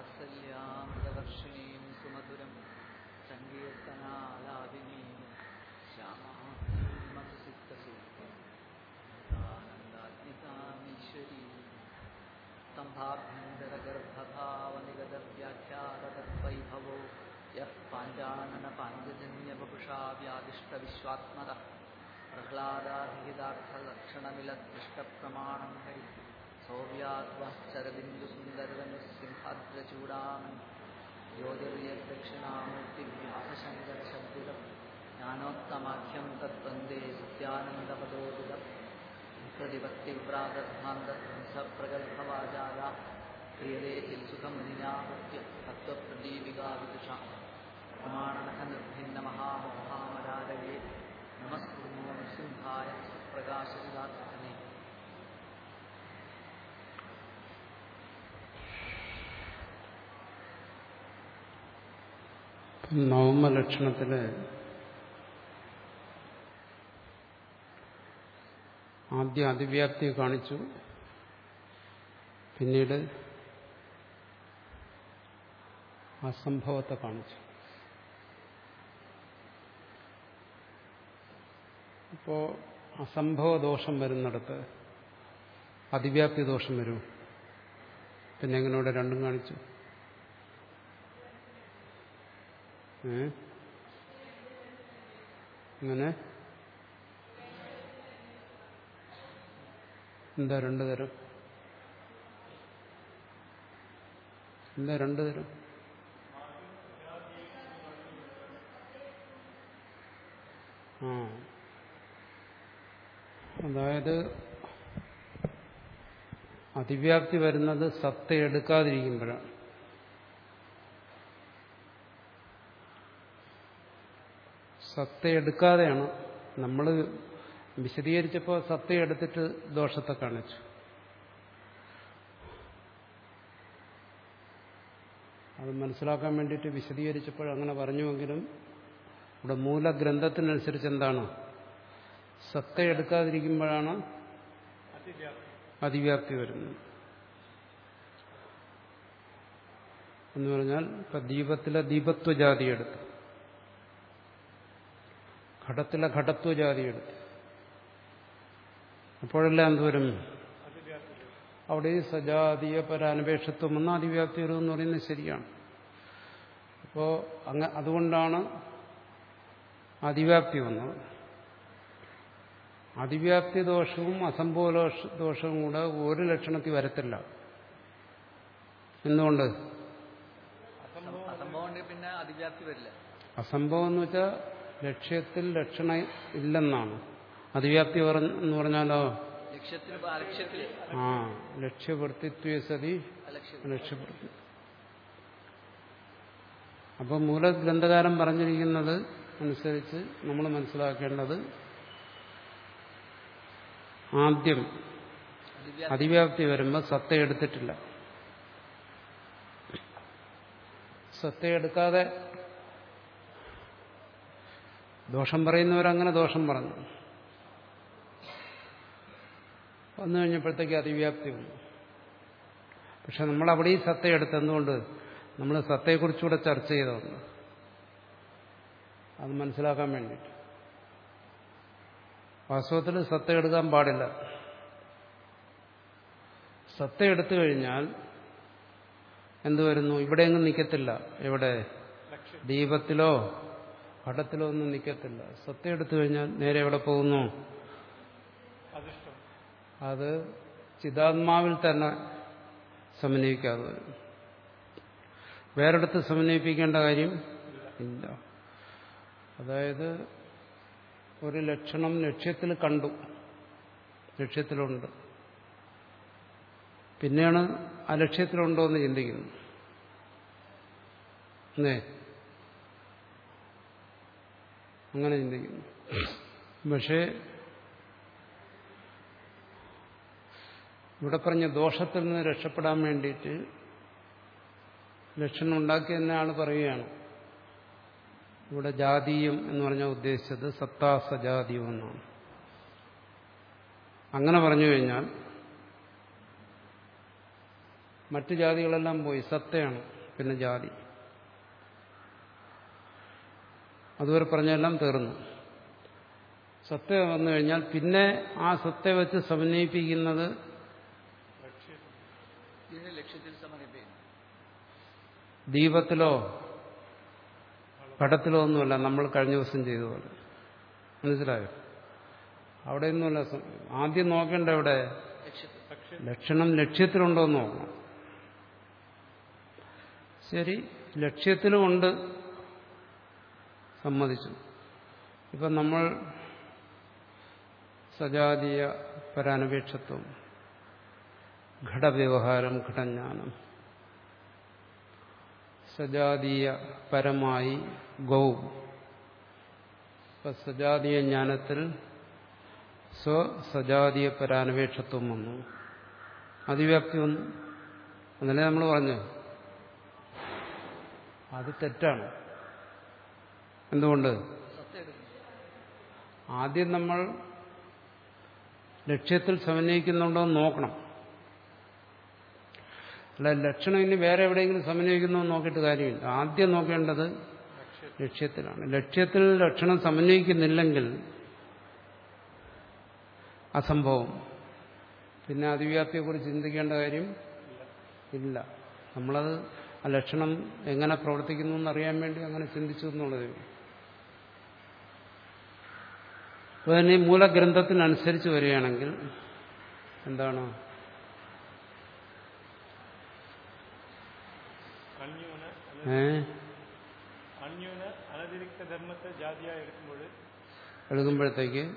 वात्सल्यां प्रदक्षिणीं सुमधुरं सङ्गीर्तनालादिनी श्यामासीत्तसूत्रानन्दात्मिकामीश्वरी स्तम्भाभ्यन्तरगर्भभावनिगतव्याख्यातद्वैभवो यः पाञ्जाननपाञ्जजन्यवपुषा व्यादिष्टविश्वात्मनः प्रह्लादाभिहितार्थलक्षणमिलदृष्टप्रमाणं हरिः भव्यात्वः चरबिन्दुसुन्दरधनुसिंहाद्रचूडां ज्योतिर्यदक्षिणामूर्तिव्यासशङ्करशब्दितम् ज्ञानोत्तमाख्यं तद्वन्दे सत्यानन्दपदोदितम्। प्रतिपत्तिव्रातध्वान्तध्वंसप्रगल्भवाजादा क्रियते चित्सुखमुनिनापत्य तत्त्वप्रदीपिका विदुषा प्रमाणनखनिर्भिन्नम നവമലക്ഷണത്തിൽ ആദ്യം അതിവ്യാപ്തി കാണിച്ചു. പിന്നീട് അസംഭവത്തെ കാണിച്ചു. ഇപ്പോ അസംഭവ ദോഷം വരുന്നിടത്ത് അതിവ്യാപ്തി ദോഷം വരും. പിന്നെ എങ്ങനെ രണ്ടും കാണിച്ചു. ഏ ഇങ്ങനെ എന്താ രണ്ടു തരം? എന്താ രണ്ടു തരം? ആ. അതായത് അതിവ്യാപ്തി വരുന്നത് സത്ത എടുക്കാതിരിക്കുമ്പോഴാണ്. സത്ത എടുക്കാതെയാണ് നമ്മൾ വിശദീകരിച്ചപ്പോൾ സത്ത എടുത്തിട്ട് ദോഷത്തെ കാണിച്ചു. അത് മനസ്സിലാക്കാൻ വേണ്ടിയിട്ട് വിശദീകരിച്ചപ്പോൾ അങ്ങനെ പറഞ്ഞുവെങ്കിലും ഇവിടെ മൂലഗ്രന്ഥത്തിനനുസരിച്ച് എന്താണ്? സത്ത എടുക്കാതിരിക്കുമ്പോഴാണ് അതിവ്യാപ്തി വരുന്നത്. എന്ന് പറഞ്ഞാൽ ഇപ്പൊ ദീപത്തിലെ ദീപത്വജാതി എടുത്തു. ഘടത്തിലെ ഘടത്വജാതി എടുത്തു. അപ്പോഴെല്ലാം എന്തോരും അവിടെ ഈ സജാതീയ പരാനപേക്ഷത്വം എന്ന അതിവ്യാപ്തി വരും എന്ന് പറയുന്നത് ശരിയാണ്. അപ്പോൾ അങ്ങ അതുകൊണ്ടാണ് അതിവ്യാപ്തി വന്നത്. അതിവ്യാപ്തി ദോഷവും അസംഭവ ദോഷവും കൂടെ ഒരു ലക്ഷണത്തിൽ വരത്തില്ല. എന്തുകൊണ്ട്? അസംഭവം എന്ന് വെച്ചാൽ ലക്ഷ്യത്തിൽ ലക്ഷണം ഇല്ലെന്നാണ്. അതിവ്യാപ്തി എന്ന് പറഞ്ഞാലോ? ആ ലക്ഷ്യവർത്തിത്വ സതി ലക്ഷ്യവൃത്തി ലക്ഷ്യപ്പെടുത്തി. അപ്പൊ മൂലഗ്രന്ഥകാരൻ പറഞ്ഞിരിക്കുന്നത് അനുസരിച്ച് നമ്മൾ മനസ്സിലാക്കേണ്ടത് ആദ്യം അതിവ്യാപ്തി. അതിവ്യാപ്തി വരുമ്പോൾ സത്ത എടുത്തിട്ടില്ല. സത്ത എടുക്കാതെ ദോഷം പറയുന്നവരങ്ങനെ ദോഷം പറഞ്ഞു. വന്നു കഴിഞ്ഞപ്പോഴത്തേക്ക് അതിവ്യാപ്തി വന്നു. പക്ഷെ നമ്മൾ അവിടെ ഈ സത്ത എടുത്ത് എന്തുകൊണ്ട് നമ്മൾ സത്തയെക്കുറിച്ചുകൂടെ ചർച്ച ചെയ്തതാണ്. അത് മനസ്സിലാക്കാൻ വേണ്ടിയിട്ട്. വാസ്തവത്തിൽ സത്ത എടുക്കാൻ പാടില്ല. സത്ത എടുത്തു കഴിഞ്ഞാൽ എന്തു വരുന്നു? ഇവിടെയെങ്ങും നിൽക്കത്തില്ല എവിടെ? ദീപത്തിലോ ഘടത്തിലോ ഒന്നും നിൽക്കത്തില്ല സത്ത എടുത്തു കഴിഞ്ഞാൽ നേരെ എവിടെ പോകുന്നു? അത് ചിതാത്മാവിൽ തന്നെ സമന്വയിക്കാതെ. വരും വേറെടുത്ത് സമന്വയിപ്പിക്കേണ്ട കാര്യം ഇല്ല. അതായത് ഒരു ലക്ഷണം ലക്ഷ്യത്തിൽ കണ്ടു. ലക്ഷ്യത്തിലുണ്ട്. പിന്നെയാണ് ആ ലക്ഷ്യത്തിലുണ്ടോ എന്ന് ചിന്തിക്കുന്നത് അല്ലേ അങ്ങനെ ചിന്തിക്കുന്നു. പക്ഷേ ഇവിടെ പറഞ്ഞ ദോഷത്തിൽ നിന്ന് രക്ഷപ്പെടാൻ വേണ്ടിയിട്ട് ലക്ഷണം ഉണ്ടാക്കി തന്നെ ആൾ പറയുകയാണ്. ഇവിടെ ജാതീയം എന്ന് പറഞ്ഞ ഉദ്ദേശിച്ചത് സത്താസജാതീയം എന്നാണ്. അങ്ങനെ പറഞ്ഞു കഴിഞ്ഞാൽ മറ്റു ജാതികളെല്ലാം പോയി സത്തയാണ് പിന്നെ ജാതി. അതുവരെ പറഞ്ഞെല്ലാം തീർന്നു. സത്ത വന്നു കഴിഞ്ഞാൽ പിന്നെ ആ സത്യ വെച്ച് സമന്വയിപ്പിക്കുന്നത് ദീപത്തിലോ ഘടത്തിലോ ഒന്നുമല്ല നമ്മൾ കഴിഞ്ഞ ദിവസം ചെയ്ത പോലെ മനസ്സിലായോ? അവിടെ ഒന്നുമല്ല ആദ്യം നോക്കേണ്ട ഇവിടെ ലക്ഷണം ലക്ഷ്യത്തിലുണ്ടോ എന്ന് നോക്കണം. ശരി ലക്ഷ്യത്തിലുമുണ്ട് സമ്മതിച്ചു. ഇപ്പം നമ്മൾ സജാതീയ പരാനപേക്ഷത്വം ഘടവ്യവഹാരം ഘടജ്ഞാനം സജാതീയ പരമായി ഗൗ ഇപ്പം സജാതീയ ജ്ഞാനത്തിൽ സ്വസജാതീയ പരാനപേക്ഷത്വം വന്നു. അതിവ്യാപ്തി വന്നു. എന്നല്ലേ നമ്മൾ പറഞ്ഞു അത് തെറ്റാണ്. എന്തുകൊണ്ട്? ആദ്യം നമ്മൾ ലക്ഷ്യത്തിൽ സമന്വയിക്കുന്നുണ്ടോ എന്ന് നോക്കണം. അല്ല ലക്ഷണം ഇനി വേറെ എവിടെയെങ്കിലും സമന്വയിക്കുന്നോ നോക്കിയിട്ട് കാര്യമില്ല. ആദ്യം നോക്കേണ്ടത് ലക്ഷ്യത്തിലാണ്. ലക്ഷ്യത്തിൽ ലക്ഷണം സമന്വയിക്കുന്നില്ലെങ്കിൽ അസംഭവം. പിന്നെ അതിവ്യാപ്തിയെക്കുറിച്ച് ചിന്തിക്കേണ്ട കാര്യം ഇല്ല. നമ്മളത് ആ ലക്ഷണം എങ്ങനെ പ്രവർത്തിക്കുന്നു എന്നറിയാൻ വേണ്ടി അങ്ങനെ ചിന്തിച്ചു എന്നുള്ളതേ അപ്പോൾ തന്നെ ഈ മൂലഗ്രന്ഥത്തിനനുസരിച്ച് വരികയാണെങ്കിൽ എന്താണ്? എടുക്കുമ്പോഴത്തേക്ക്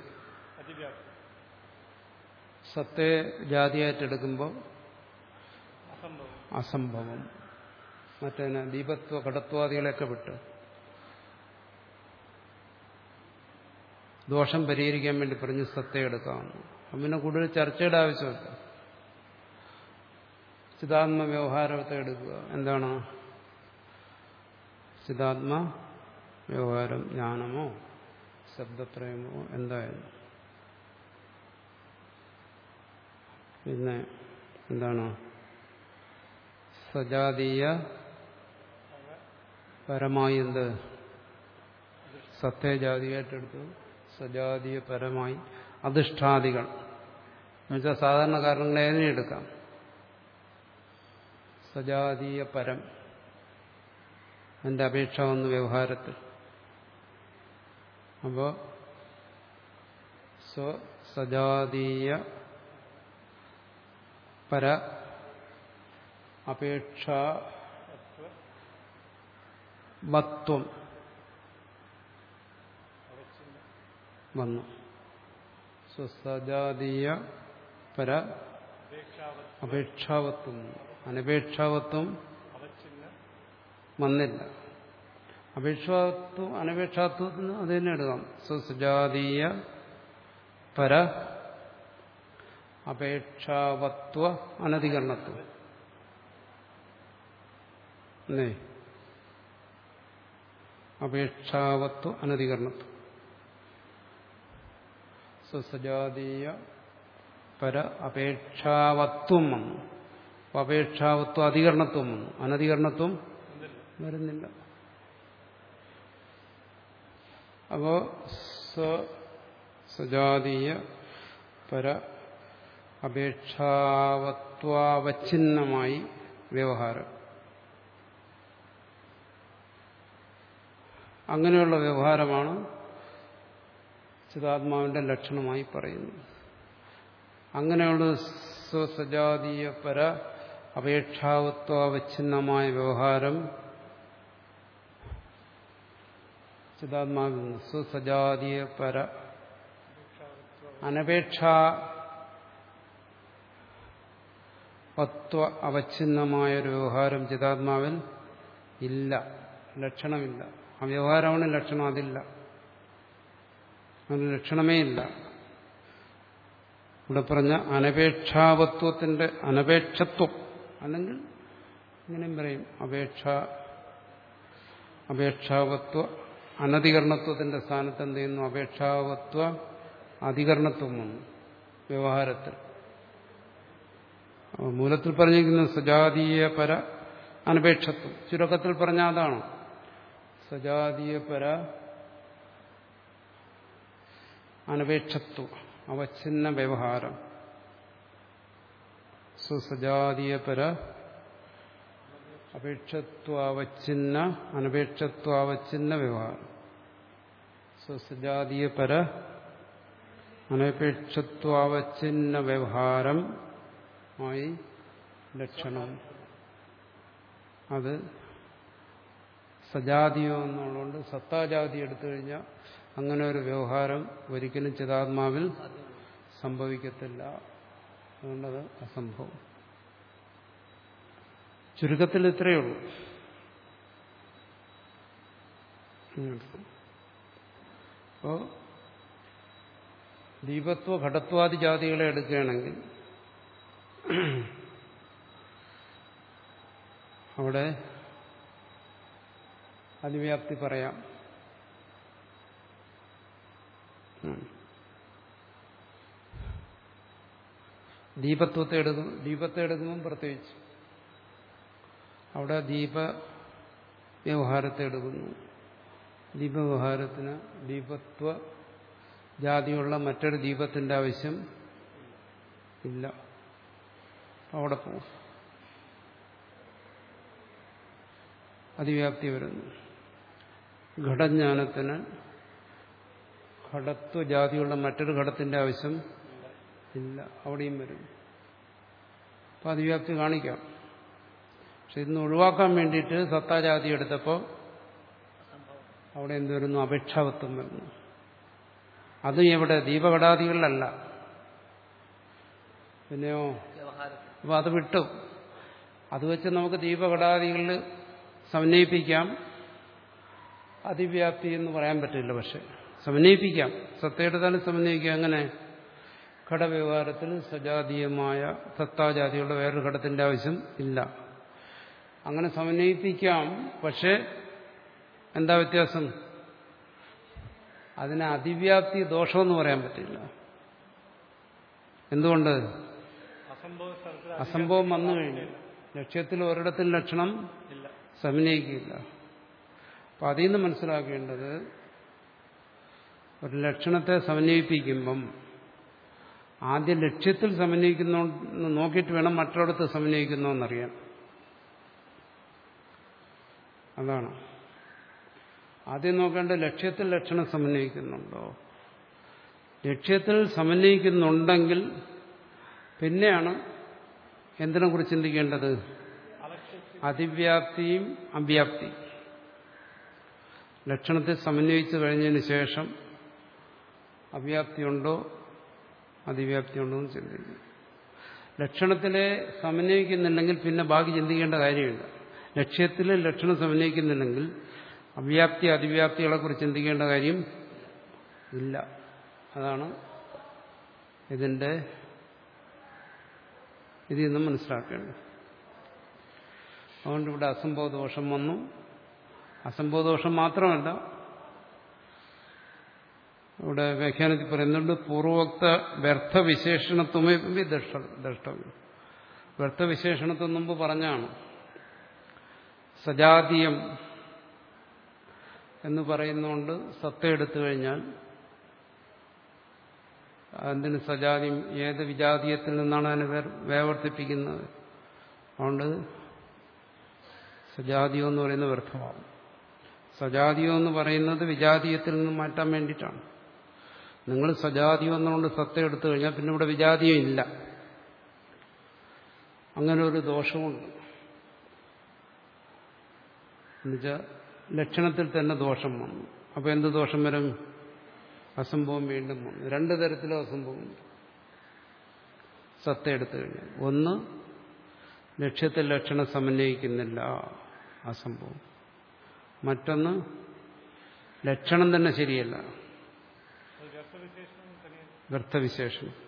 സത്തെ ജാതിയായിട്ട് എടുക്കുമ്പോൾ അസംഭവം. അസംഭവം. മറ്റേ ദീപത്വ ഘടത്വാദികളെയൊക്കെ വിട്ട്. ദോഷം പരിഹരിക്കാൻ വേണ്ടി പറഞ്ഞ് സത്തെ എടുക്കാമെന്ന് അപ്പം പിന്നെ കൂടുതൽ ചർച്ചയുടെ ആവശ്യമില്ല. ചിതാത്മ വ്യവഹാരത്തെ എടുക്കുക. എന്താണ്? ചിതാത്മ വ്യവഹാരം ജ്ഞാനമോ ശബ്ദപ്രേമോ എന്തായാലും. പിന്നെ എന്താണ്? സജാതീയ പരമായി എന്ത് സത്യജാതിയായിട്ടെടുത്തു സജാതീയ പരമായി അധിഷ്ഠാദികൾ എന്നുവെച്ചാൽ സാധാരണ കാരണങ്ങളെ എടുക്കാം. സജാതീയ പരം എന്റെ അപേക്ഷ വന്നു വ്യവഹാരത്തിൽ. അപ്പോ സ്വസജാതീയ പര അപേക്ഷ വത്വം വന്നു. സ്വസജാതീയ പര അപേക്ഷാവത് അപേക്ഷാവത്വം. അനപേക്ഷാവത്വം വന്നില്ല. അപേക്ഷാത്വം അനപേക്ഷാത്വത്തിന് അത് തന്നെ എടുക്കാം സ്വസജാതീയ പര അപേക്ഷാവത്വ അനധികരണത്വം. അപേക്ഷാവത്വ അനധികരണത്വം. സ്വസജാതീയ പര അപേക്ഷാവത്വം വന്നു. അപേക്ഷാവത്വം അധികരണത്വം വന്നു. അനധികരണത്വം വരുന്നില്ല. അപ്പോ സജാതീയ പര അപേക്ഷാവത്വാവച്ഛിന്നമായി വ്യവഹാരം. അങ്ങനെയുള്ള വ്യവഹാരമാണ് ചിതാത്മാവിന്റെ ലക്ഷണമായി പറയുന്നു. അങ്ങനെയുള്ള സ്വസജാതീയ പര അപേക്ഷാവത്വാവച്ഛിന്നമായ വ്യവഹാരം ചിതാത്മാവിൽ നിന്ന് സ്വസജാതീയ പര അനപേക്ഷ വത്വ അവച്ഛിന്നമായ ഒരു വ്യവഹാരം ചിതാത്മാവിൽ ഇല്ല. ലക്ഷണമില്ല. ആ വ്യവഹാരമാണ് ലക്ഷണം അതില്ല. അതിന് ലക്ഷണമേ ഇല്ല ഇവിടെ പറഞ്ഞ അനപേക്ഷാവത്വത്തിന്റെ അനപേക്ഷത്വം. അല്ലെങ്കിൽ ഇങ്ങനെയും പറയും അപേക്ഷ അപേക്ഷാവത്വ അനധികരണത്വത്തിന്റെ സ്ഥാനത്ത് എന്ത് ചെയ്യുന്നു? അപേക്ഷാവത്വ അധികരണത്വം വന്നു വ്യവഹാരത്തിൽ. മൂലത്തിൽ പറഞ്ഞിരിക്കുന്ന സജാതീയ പര അനപേക്ഷത്വം. ചുരുക്കത്തിൽ പറഞ്ഞ അതാണ്? സജാതീയ പര അനപേക്ഷത്വം അവച്ഛിന്ന വ്യവഹാരം. സ്വസജാതീയപര അപേക്ഷത്വാവച്ഛിന്ന അനപേക്ഷത്വാവച്ഛിന്ന വ്യവഹാരം. സ്വസജാതീയപര അനപേക്ഷത്വാവച്ഛിന്ന വ്യവഹാരം ആയി ലക്ഷണം. അത് സജാതിയോ എന്നുള്ളതുകൊണ്ട് സത്താജാതി എടുത്തു കഴിഞ്ഞാൽ അങ്ങനെ ഒരു വ്യവഹാരം ഒരിക്കലും ചിതാത്മാവിൽ സംഭവിക്കത്തില്ല. അതുകൊണ്ടത് അസംഭവം. ചുരുക്കത്തിൽ ഇത്രയേ ഉള്ളൂ. അപ്പോ ദീപത്വ ഘടത്വാദി ജാതികളെ എടുക്കുകയാണെങ്കിൽ അവിടെ അതിവ്യാപ്തി പറയാം. ദീപത്വത്തെ എടുക്കും. ദീപത്തെ എടുക്കുമ്പം പ്രത്യേകിച്ച്. അവിടെ ദീപ വ്യവഹാരത്തെ എടുക്കുന്നു. ദീപവ്യവഹാരത്തിന് ദീപത്വ ജാതിയുള്ള മറ്റൊരു ദീപത്തിന്റെ ആവശ്യം ഇല്ല. അവിടെ പോകും അതിവ്യാപ്തി വരുന്നു. ഘടജ്ഞാനത്തിന് ഘടത്വ ജാതിയുള്ള മറ്റൊരു ഘടത്തിന്റെ ആവശ്യം ഇല്ല. അവിടെയും വരും. അപ്പം അതിവ്യാപ്തി കാണിക്കാം. പക്ഷെ ഇന്ന് ഒഴിവാക്കാൻ വേണ്ടിയിട്ട് സത്താജാതി എടുത്തപ്പോൾ അവിടെ എന്ത് വരുന്നു? അപേക്ഷാവത്വം വരുന്നു. അതും എവിടെ ദീപഘടാദികളിലല്ല പിന്നെയോ? അപ്പൊ അത് വിട്ടു. അത് വെച്ച് നമുക്ക് ദീപഘടാദികളിൽ സമന്വയിപ്പിക്കാം. അതിവ്യാപ്തി എന്ന് പറയാൻ പറ്റില്ല പക്ഷെ. സമന്വയിപ്പിക്കാം. സത്തയുടെ തന്നെ സമന്വയിക്കാം അങ്ങനെ ഘടവ്യവഹാരത്തിൽ സജാതീയമായ സത്താജാതിയുള്ള വേറൊരു ഘടത്തിന്റെ ആവശ്യം ഇല്ല. അങ്ങനെ സമന്വയിപ്പിക്കാം പക്ഷെ എന്താ വ്യത്യാസം? അതിന് അതിവ്യാപ്തി ദോഷമെന്ന് പറയാൻ പറ്റില്ല. എന്തുകൊണ്ട്? അസംഭവ അസംഭവം വന്നു കഴിഞ്ഞു. ലക്ഷ്യത്തിൽ ഒരിടത്തും ലക്ഷണം ഇല്ല. സമന്വയിക്കില്ല അപ്പം അതിൽ നിന്ന് മനസ്സിലാക്കേണ്ടത് ഒരു ലക്ഷണത്തെ സമന്വയിപ്പിക്കുമ്പം ആദ്യ ലക്ഷ്യത്തിൽ സമന്വയിക്കുന്നു നോക്കിയിട്ട് വേണം മറ്റൊരിടത്ത് സമന്വയിക്കുന്നു എന്നറിയാം അതാണ്. ആദ്യം നോക്കേണ്ട ലക്ഷ്യത്തിൽ ലക്ഷണം സമന്വയിക്കുന്നുണ്ടോ? ലക്ഷ്യത്തിൽ സമന്വയിക്കുന്നുണ്ടെങ്കിൽ പിന്നെയാണ് എന്തിനെ കുറിച്ച് ചിന്തിക്കേണ്ടത് അതിവ്യാപ്തിയും അവ്യാപ്തിയും. ലക്ഷണത്തെ സമന്വയിച്ചു കഴിഞ്ഞതിന് ശേഷം അവ്യാപ്തിയുണ്ടോ അതിവ്യാപ്തിയുണ്ടോ എന്ന് ചിന്തിക്കും ലക്ഷണത്തിലെ സമന്വയിക്കുന്നില്ലെങ്കിൽ പിന്നെ ബാക്കി ചിന്തിക്കേണ്ട കാര്യമില്ല. ലക്ഷ്യത്തിൽ ലക്ഷണം സമന്വയിക്കുന്നില്ലെങ്കിൽ അവ്യാപ്തി അതിവ്യാപ്തികളെ കുറിച്ച് ചിന്തിക്കേണ്ട കാര്യം ഇല്ല. അതാണ് ഇതിന്റെ ഇതിൽ നിന്നും മനസ്സിലാക്കേണ്ടത്. അതുകൊണ്ട് ഇവിടെ അസംഭവദോഷം വന്നു. അസംഭവദോഷം മാത്രമല്ല. ഇവിടെ വ്യാഖ്യാനത്തിൽ പറയുന്നുണ്ട് പൂർവോക്ത വ്യർത്ഥവിശേഷണത്വമേ ദ്രഷ്ടവ്യം വ്യർത്ഥവിശേഷണത്വം മുമ്പ് പറഞ്ഞാണ് സജാതീയം എന്ന് പറയുന്നുകൊണ്ട് സത്ത എടുത്തു കഴിഞ്ഞാൽ എന്തിന് സജാതിയും ഏത് വിജാതീയത്തിൽ നിന്നാണ് അതിനെ വേർ വേവർത്തിപ്പിക്കുന്നത്? അതുകൊണ്ട് സജാതിയോ എന്ന് പറയുന്നത് വ്യർത്ഥമാവും സജാതിയോ എന്ന് പറയുന്നത് വിജാതീയത്തിൽ നിന്ന് മാറ്റാൻ വേണ്ടിയിട്ടാണ്. നിങ്ങൾ സജാതിയോ എന്നുകൊണ്ട് സത്ത എടുത്തു കഴിഞ്ഞാൽ പിന്നെ ഇവിടെ വിജാതീയം ഇല്ല. അങ്ങനെ ഒരു ദോഷമുണ്ട്. എന്നുവെച്ചാൽ ലക്ഷണത്തിൽ തന്നെ ദോഷം വന്നു. അപ്പോൾ എന്ത് ദോഷം വരും? അസംഭവം വീണ്ടും വന്നു. രണ്ട് തരത്തിലും അസംഭവമുണ്ട് സത്ത എടുത്തു കഴിഞ്ഞാൽ. ഒന്ന് ലക്ഷ്യത്തിൽ ലക്ഷണം സമന്വയിക്കുന്നില്ല. അസംഭവം. മറ്റൊന്ന് ലക്ഷണം തന്നെ ശരിയല്ല. വ്യർത്ഥവിശേഷണം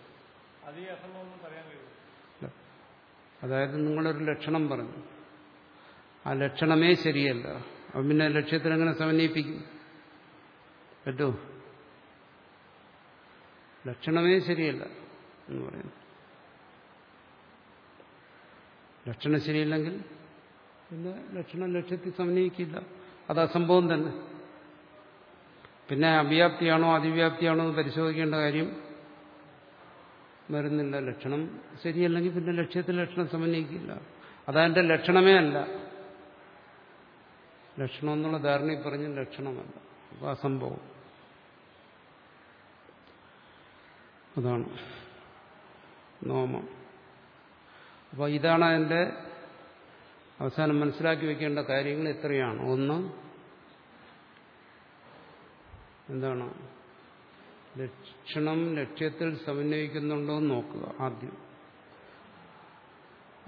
അതായത് നിങ്ങളൊരു ലക്ഷണം പറഞ്ഞു. ആ ലക്ഷണമേ ശരിയല്ല. അപ്പം പിന്നെ ലക്ഷ്യത്തിനെങ്ങനെ സമന്വയിപ്പിക്കും? പറ്റൂ. ലക്ഷണമേ ശരിയല്ല എന്ന് പറയുന്നു. ലക്ഷണം ശരിയില്ലെങ്കിൽ പിന്നെ ലക്ഷണം ലക്ഷ്യത്തിൽ സമന്വയിക്കില്ല. അത് അസംഭവം തന്നെ. പിന്നെ അവ്യാപ്തിയാണോ അതിവ്യാപ്തിയാണോ എന്ന് പരിശോധിക്കേണ്ട കാര്യം വരുന്നില്ല ലക്ഷണം. ശരിയല്ലെങ്കിൽ പിന്നെ ലക്ഷ്യത്തിൽ ലക്ഷണം സമന്വയിക്കില്ല. അതെന്റെ ലക്ഷണമേ അല്ല. ലക്ഷണം എന്നുള്ള ധാരണയിൽ പറഞ്ഞ ലക്ഷണമല്ല. അപ്പൊ അസംഭവം അതാണ് നോമം. അപ്പോൾ ഇതാണ് അതിന്റെ അവസാനം മനസ്സിലാക്കി വെക്കേണ്ട കാര്യങ്ങൾ എത്രയാണ്? ഒന്ന് എന്താണ്? ലക്ഷണം ലക്ഷ്യത്തിൽ സമന്വയിക്കുന്നുണ്ടോ എന്ന് നോക്കുക ആദ്യം.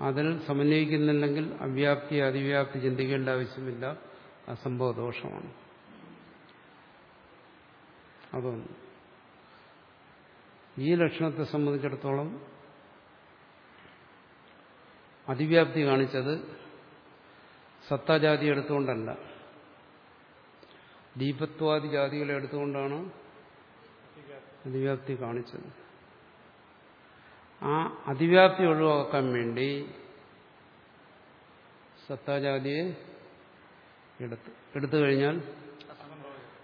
അതിൽ സമന്വയിക്കുന്നില്ലെങ്കിൽ അവ്യാപ്തി അതിവ്യാപ്തി ചിന്തിക്കേണ്ട ആവശ്യമില്ല. അസംഭവ ദോഷമാണ്. അതൊന്ന് ഈ ലക്ഷണത്തെ സംബന്ധിച്ചിടത്തോളം അതിവ്യാപ്തി കാണിച്ചത് സത്താജാതി എടുത്തുകൊണ്ടല്ല. ദീപത്വാദി ജാതികളെ എടുത്തുകൊണ്ടാണ് അതിവ്യാപ്തി കാണിച്ചത്. ആ അതിവ്യാപ്തി ഒഴിവാക്കാൻ വേണ്ടി സത്താജാതിയെ എടുത്ത് എടുത്തു കഴിഞ്ഞാൽ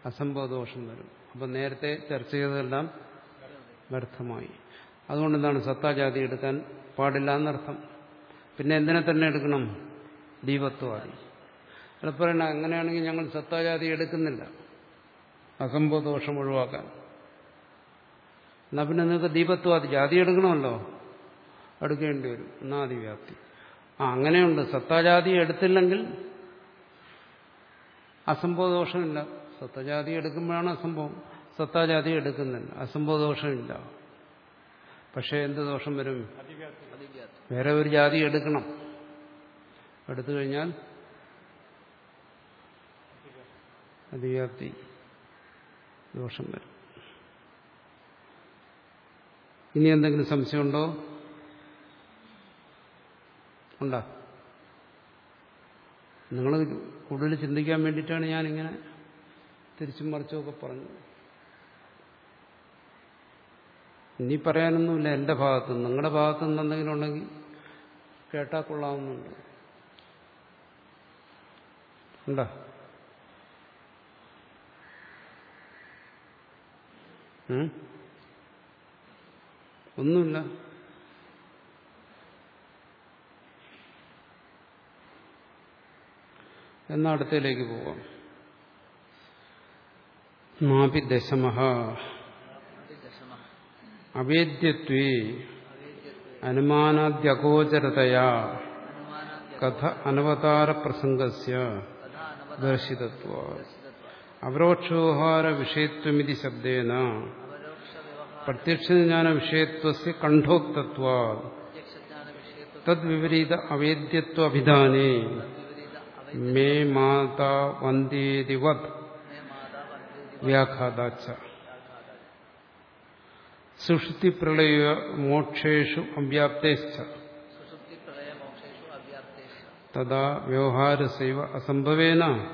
അസംഭവദോഷം വരും. അപ്പം നേരത്തെ ചർച്ച ചെയ്തതെല്ലാം വ്യർത്ഥമായി. അതുകൊണ്ടെന്താണ് സത്താജാതി എടുക്കാൻ പാടില്ല എന്നർത്ഥം. പിന്നെ എന്തിനെ തന്നെ എടുക്കണം? ദീപത്വാദി ചിലപ്പോൾ അങ്ങനെയാണെങ്കിൽ ഞങ്ങൾ സത്താജാതി എടുക്കുന്നില്ല. അസംഭവദോഷം ഒഴിവാക്കാൻ. എന്നാ പിന്നെ നിങ്ങൾക്ക് ദീപത്വാദി ജാതി എടുക്കണമല്ലോ? എടുക്കേണ്ടി വരും. എന്നാ അതിവ്യാപ്തി ആ അങ്ങനെയുണ്ട്. സത്താജാതി എടുത്തില്ലെങ്കിൽ അസംഭവദോഷമില്ല. സത്തജാതി എടുക്കുമ്പോഴാണ് അസംഭവം. സത്താജാതി എടുക്കുന്നില്ല. അസംഭവദോഷമില്ല. പക്ഷേ എന്ത് ദോഷം വരും? വേറെ ഒരു ജാതി എടുക്കണം. എടുത്തു കഴിഞ്ഞാൽ അതിവ്യാപ്തി ദോഷം വരും. ഇനി എന്തെങ്കിലും സംശയമുണ്ടോ? ഉണ്ടോ? നിങ്ങൾ കൂടുതൽ ചിന്തിക്കാൻ വേണ്ടിയിട്ടാണ് ഞാനിങ്ങനെ തിരിച്ചും മറിച്ചുമൊക്കെ പറഞ്ഞത്. ഇനി പറയാനൊന്നുമില്ല. എന്റെ ഭാഗത്ത് നിങ്ങളുടെ ഭാഗത്ത് നിന്ന് എന്തെങ്കിലും ഉണ്ടെങ്കിൽ കേട്ടാൽ കൊള്ളാവുന്നുണ്ട്. ഉണ്ടോ? ഒന്നുമില്ല. എന്നാ അടുത്തയിലേക്ക് പോവാം. നാപി ദശമഹ. ദശമ അവേദ്യത്വേ. അനുമാനാദ്യഗോചരതയാ. കഥ അനവതാര പ്രസംഗസ്യ ദർശിതത്വ അവരോക്ഷോഹാര വിഷയത്വമിതി ശബ്ദേന അവരോക്ഷ വ്യവഹാര പ്രത്യക്ഷജ്ഞാന വിഷയത്വസ്യ കണ്ഠോക്തത്വ പ്രത്യക്ഷജ്ഞാന വിഷയത്വ തദ്വിപരീത അവേദ്യത്വ അഭിധാനേ വിപരീത അവൈ മേ മാതാ വന്ദേതിവത് മേ മാതാവ് വ്യാഘാതാച്ച സുഷുതിപ്രളയ മോക്ഷേഷു അവ്യാപ്തേശ്ച സുഷുപ്തി പ്രളയ മോക്ഷേഷു അവ്യാപ്തേഷ തഥാ വ്യവഹാരസൈവ അസംഭവേന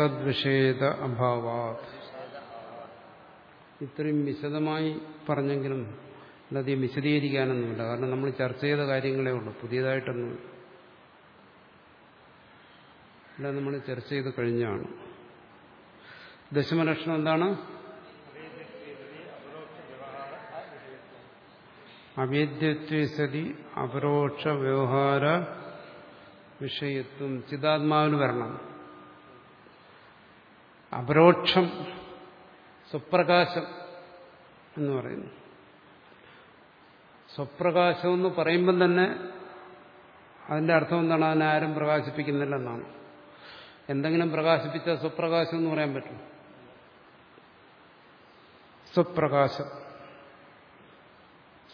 തദ്വിഷേത അഭാവാത്. ഇത്രയും വിശദമായി പറഞ്ഞെങ്കിലും അതധികം വിശദീകരിക്കാനൊന്നുമില്ല. കാരണം നമ്മൾ ചർച്ച ചെയ്ത കാര്യങ്ങളേ ഉള്ളൂ. പുതിയതായിട്ടൊന്നും എല്ലാം നമ്മൾ ചർച്ച ചെയ്ത് കഴിഞ്ഞാണ്. ദശമലക്ഷണം എന്താണ്? അവേദ്യത്വ സതി അപരോക്ഷ വ്യവഹാര വിഷയത്വം ചിതാത്മാവിന് വരണം. അപരോക്ഷം സ്വപ്രകാശം എന്ന് പറയുന്നു. സ്വപ്രകാശം എന്ന് പറയുമ്പം തന്നെ അതിന്റെ അർത്ഥം എന്താണ്? അതിനെ ആരും പ്രകാശിപ്പിക്കുന്നില്ലെന്നാണ്. എന്തെങ്കിലും പ്രകാശിപ്പിച്ച സ്വപ്രകാശം എന്ന് പറയാൻ പറ്റും. സ്വപ്രകാശം.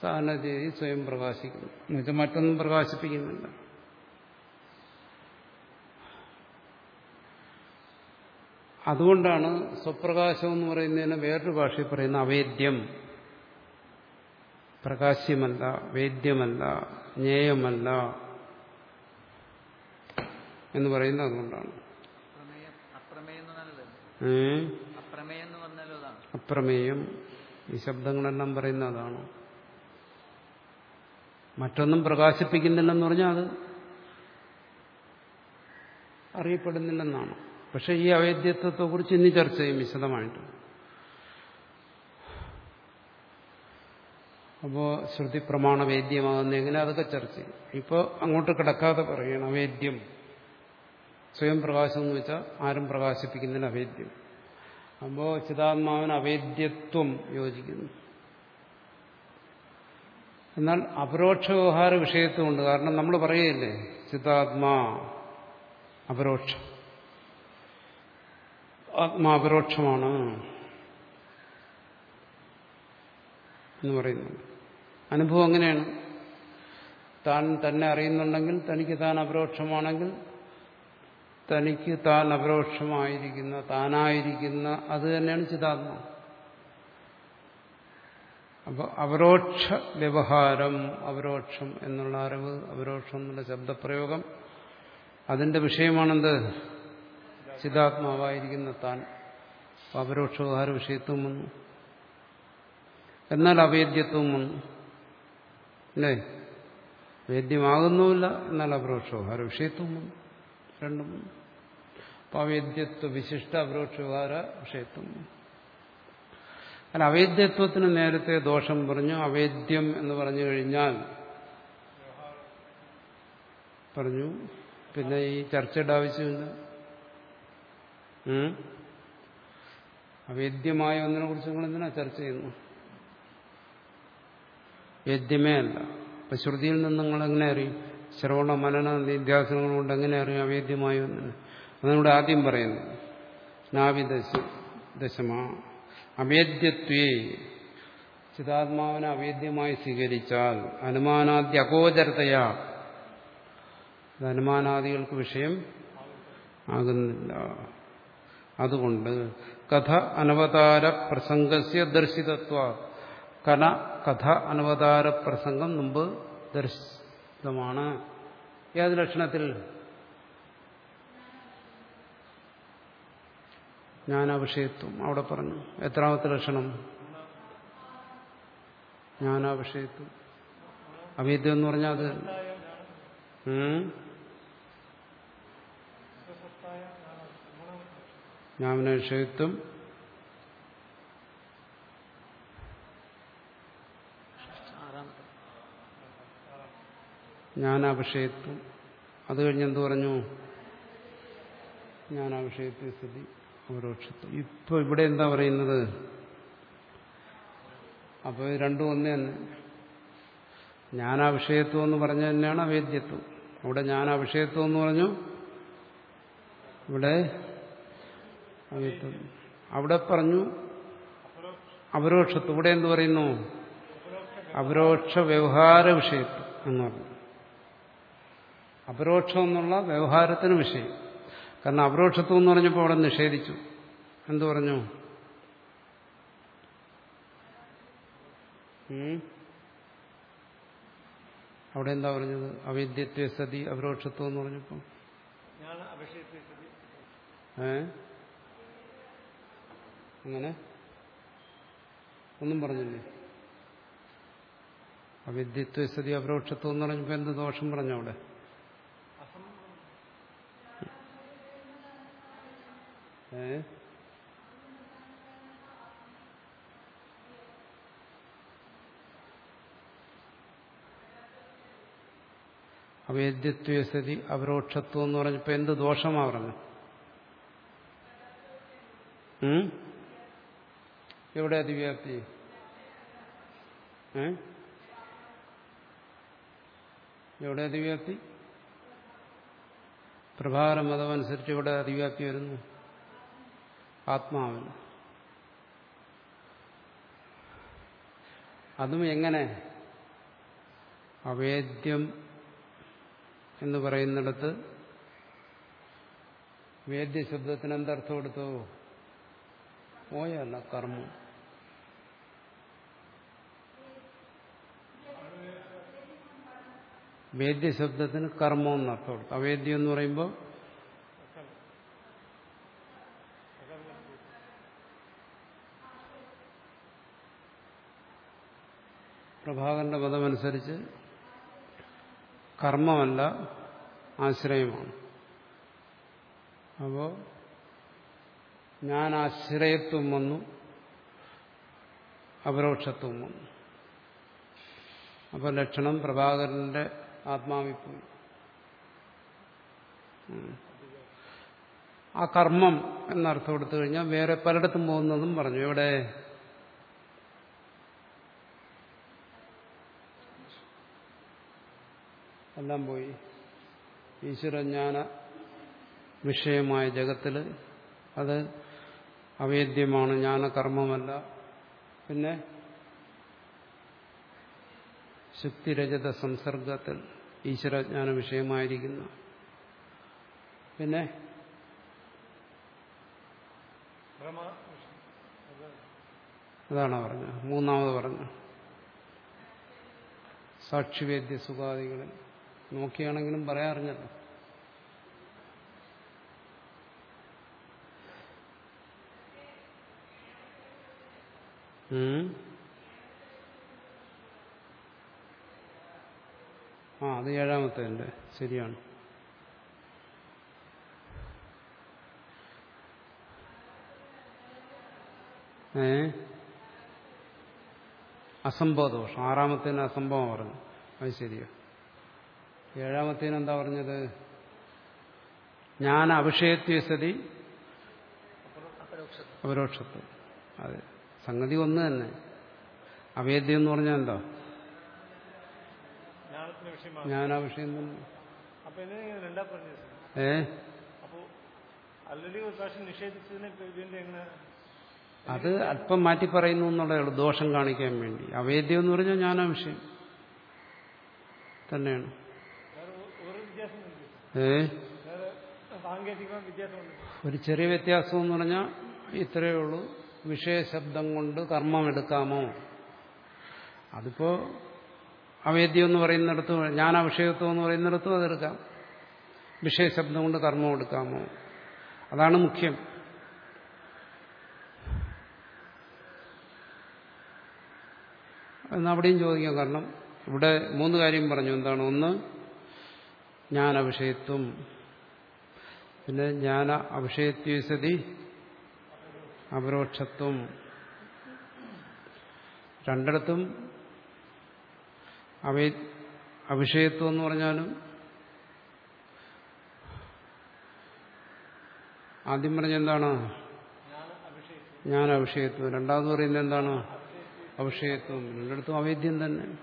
സാധാരണ രീതി സ്വയം പ്രകാശിക്കുന്നു. എന്നുവെച്ചാൽ മറ്റൊന്നും പ്രകാശിപ്പിക്കുന്നില്ല. അതുകൊണ്ടാണ് സ്വപ്രകാശം എന്ന് പറയുന്നതിന് വേറൊരു ഭാഷയിൽ പറയുന്ന അവേദ്യം. പ്രകാശ്യമല്ല വേദ്യമല്ല ജ്ഞേയമല്ല എന്ന് പറയുന്നത് അതുകൊണ്ടാണ്. അപ്രമേയം ഈ ശബ്ദങ്ങളെല്ലാം പറയുന്ന അതാണ്. മറ്റൊന്നും പ്രകാശിപ്പിക്കുന്നില്ലെന്ന് പറഞ്ഞാൽ അത് അറിയപ്പെടുന്നില്ലെന്നാണ്. പക്ഷെ ഈ അവേദ്യത്വത്തെക്കുറിച്ച് ഇനി ചർച്ച ചെയ്യും വിശദമായിട്ട്. അപ്പോൾ ശ്രുതി പ്രമാണ എങ്ങനെ അതൊക്കെ ചർച്ച ചെയ്യും. ഇപ്പോൾ അങ്ങോട്ട് കിടക്കാതെ പറയണം അവേദ്യം. സ്വയം പ്രകാശം എന്ന് വെച്ചാൽ ആരും പ്രകാശിപ്പിക്കുന്നതിന് അവേദ്യം. അപ്പോൾ ചിതാത്മാവിന് അവേദ്യത്വം യോജിക്കുന്നു. എന്നാൽ അപരോക്ഷ വ്യവഹാര വിഷയത്വമുണ്ട്. കാരണം നമ്മൾ പറയുകയില്ലേ ചിതാത്മാ അപരോക്ഷം. ആത്മാ അപരോക്ഷമാണ് എന്ന് പറയുന്നു അനുഭവം അങ്ങനെയാണ്. താൻ തന്നെ അറിയുന്നുണ്ടെങ്കിൽ തനിക്ക് താൻ അപരോക്ഷമാണെങ്കിൽ തനിക്ക് താൻ അപരോക്ഷമായിരിക്കുന്ന താനായിരിക്കുന്ന അത് തന്നെയാണ് ചിതാത്മ. അപ്പോൾ അപരോക്ഷ വ്യവഹാരം അപരോക്ഷം എന്നുള്ള അറിവ് അപരോക്ഷം എന്നുള്ള ശബ്ദപ്രയോഗം അതിന്റെ വിഷയമാണെന്ത്? ചിതാത്മാവായിരിക്കുന്ന താൻ അപരോക്ഷോഹാര വിഷയത്വം വന്നു. എന്നാൽ അവേദ്യത്വം വന്നു. അല്ലേ? വേദ്യമാകുന്നുമില്ല എന്നാൽ അപരോക്ഷോഹാര വിഷയത്വം വന്നു. രണ്ടും വന്നു. അവേദ്യത്വ വിശിഷ്ട അപരോക്ഷോഹാര വിഷയത്വം വന്നു. അല്ല അവേദ്യത്വത്തിന് നേരത്തെ ദോഷം പറഞ്ഞു. അവേദ്യം എന്ന് പറഞ്ഞു കഴിഞ്ഞാൽ പറഞ്ഞു. പിന്നെ ഈ ചർച്ചയുടെ ആവശ്യമില്ല? അവേദ്യമായ ഒന്നിനെ കുറിച്ച് നിങ്ങൾ എന്തിനാ ചർച്ച ചെയ്യുന്നു? വേദ്യമേ അല്ല അപ്പൊ ശ്രുതിയിൽ നിന്ന് നിങ്ങൾ എങ്ങനെ അറിയും? ശ്രവണ മനന നിധ്യാസനങ്ങൾ കൊണ്ട് എങ്ങനെ അറിയും അവേദ്യമായ ഒന്നിന്? അതിനൂടെ ആദ്യം പറയുന്നു നാവിദശ ദശമാ. അവേദ്യത്വേ. ചിതാത്മാവിനെ അവേദ്യമായി സ്വീകരിച്ചാൽ അനുമാനാദ്യ അഗോചരതയാ. അത് അനുമാനാദികൾക്ക് വിഷയം ആകുന്നില്ല. അതുകൊണ്ട് കഥ അനവതാര പ്രസംഗസ്യ ദർശിതത്വ. കന കഥ അനവതാര പ്രസംഗം മുമ്പ് ദർശിതമാണ്. ഏത് ലക്ഷണത്തിൽ? ജ്ഞാനാവിഷയത്വം അവിടെ പറഞ്ഞു. എത്രാമത്തെ ലക്ഷണം? ജ്ഞാനാവിഷയത്വം അവിദ്യ എന്ന് പറഞ്ഞാൽ അത്. ഉം? ജ്ഞാനവിഷയത്വം ആറാമത്തെ ജ്ഞാനാഭിഷയത്വം അത് കഴിഞ്ഞ് എന്ത് പറഞ്ഞു? ജ്ഞാനാഭിഷയത്വ സ്ഥിതി അപരോക്ഷത്വം ഇപ്പൊ ഇവിടെ എന്താ പറയുന്നത്? അപ്പൊ രണ്ടും ഒന്ന് തന്നെ ജ്ഞാനാഭിഷയത്വം എന്ന് പറഞ്ഞ തന്നെയാണ് അവേദ്യത്വം. അവിടെ ജ്ഞാനാഭിഷയത്വം എന്ന് പറഞ്ഞു. ഇവിടെ അവിടെ പറഞ്ഞു അപരോക്ഷത്വം. ഇവിടെ എന്ത് പറയുന്നു? അപരോക്ഷ വ്യവഹാര വിഷയത്വം എന്ന് പറഞ്ഞു. അപരോക്ഷം എന്നുള്ള വ്യവഹാരത്തിന് വിഷയം. കാരണം അപരോക്ഷത്വം എന്ന് പറഞ്ഞപ്പോൾ അവിടെ നിഷേധിച്ചു. എന്തു പറഞ്ഞു? അവിടെ എന്താ പറഞ്ഞത്? അവിദ്യത്വ സതി അപരോക്ഷത്വം എന്ന് പറഞ്ഞപ്പോ ഞാൻ അഭിഷേകത്തിൽ ഏ? അങ്ങനെ ഒന്നും പറഞ്ഞില്ലേ? അവിദ്യത്വ സ്ഥിതി അപരോക്ഷത്വം എന്ന് പറഞ്ഞപ്പോ എന്ത് ദോഷം പറഞ്ഞു അവിടെ? അവേദ്യത്വ സ്ഥിതി അപരോക്ഷത്വം എന്ന് പറഞ്ഞപ്പോ എന്ത് ദോഷമാ പറഞ്ഞു? എവിടെ അതിവ്യാപ്തി എവിടെ അതിവ്യാപ്തി പ്രഭാകര മതമനുസരിച്ച് ഇവിടെ അതിവ്യാപ്തി വരുന്നു. ആത്മാവിന്. അതും എങ്ങനെ? അവേദ്യം എന്ന് പറയുന്നിടത്ത് വേദ്യശബ്ദത്തിന് എന്തർത്ഥം കൊടുത്തു മോയല്ല കർമ്മം. വേദ്യശബ്ദത്തിന് കർമ്മം എന്ന് അർത്ഥം കൊടുത്തു. അവേദ്യം എന്ന് പറയുമ്പോൾ പ്രഭാകരന്റെ മതമനുസരിച്ച് കർമ്മമല്ല ആശ്രയമാണ്. അപ്പോൾ ഞാൻ ആശ്രയത്വം വന്നു. അപരോക്ഷത്വം വന്നു. അപ്പോൾ ലക്ഷണം പ്രഭാകരന്റെ ആത്മാവിൽ പോയി. ആ കർമ്മം എന്നർത്ഥം എടുത്തു കഴിഞ്ഞാൽ വേറെ പലയിടത്തും പോകുന്നതും പറഞ്ഞു. ഇവിടെ എല്ലാം പോയി. ഈശ്വരജ്ഞാന വിഷയമായ ജഗത്തിൽ അത് അവേദ്യമാണ് ജ്ഞാനകർമ്മമല്ല. പിന്നെ ശുക്തിരജത സംസർഗത്തിൽ ഈശ്വരജ്ഞാന വിഷയമായിരിക്കുന്നു. പിന്നെ അതാണ് പറഞ്ഞത്. മൂന്നാമത് പറഞ്ഞു സാക്ഷിവേദ്യ സുഖാദികളിൽ. നോക്കിയാണെങ്കിലും പറയാറിഞ്ഞല്ലോ. ആ അത് ഏഴാമത്തെ അല്ലേ ശരിയാണ്. ഏ? അസംഭവദോഷം. ആറാമത്തേന് അസംഭവം പറഞ്ഞു. അത് ശരിയാ. ഏഴാമത്തേന് എന്താ പറഞ്ഞത്? ഞാൻ അഭിഷേകത്വസതി അപരോക്ഷത്വം അതെ. സംഗതി ഒന്ന് തന്നെ. അവേദ്യം എന്ന് പറഞ്ഞാൽ എന്താ? ഞാനാ വിഷയം തന്നെ. ഏ? അത് അല്പം മാറ്റി പറയുന്നു എന്നുള്ള ദോഷം കാണിക്കാൻ വേണ്ടി. അവേദ്യം എന്ന് പറഞ്ഞാൽ ഞാനാ വിഷയം. തന്നെയാണ്. ഏ? ഒരു ചെറിയ വ്യത്യാസം എന്ന് പറഞ്ഞാൽ ഇത്രയേ ഉള്ളൂ. വിഷയശബ്ദം കൊണ്ട് കർമ്മം എടുക്കാമോ അതിപ്പോ അവേദ്യം എന്ന് പറയുന്നിടത്തും ഞാൻ അവിഷയത്വം എന്ന് പറയുന്നിടത്തും അതെടുക്കാം. വിഷയശബ്ദം കൊണ്ട് കർമ്മം എടുക്കാമോ അതാണ് മുഖ്യം. എന്ന് അവിടെയും ചോദിക്കാം. കാരണം ഇവിടെ മൂന്ന് കാര്യം പറഞ്ഞു. എന്താണ്? ഒന്ന് ജ്ഞാന വിഷയത്വം പിന്നെ ജ്ഞാന അവിഷയത്വസതി അപരോക്ഷത്വം. രണ്ടിടത്തും അവ അവിഷയത്വം എന്ന് പറഞ്ഞാലും ആദ്യം പറഞ്ഞ എന്താണ്? ഞാൻ അവിഷയത്വം രണ്ടാമത് പറയുന്നത് എന്താണ്? അവിഷയത്വം. രണ്ടിടത്തും അവേദ്യം തന്നെ.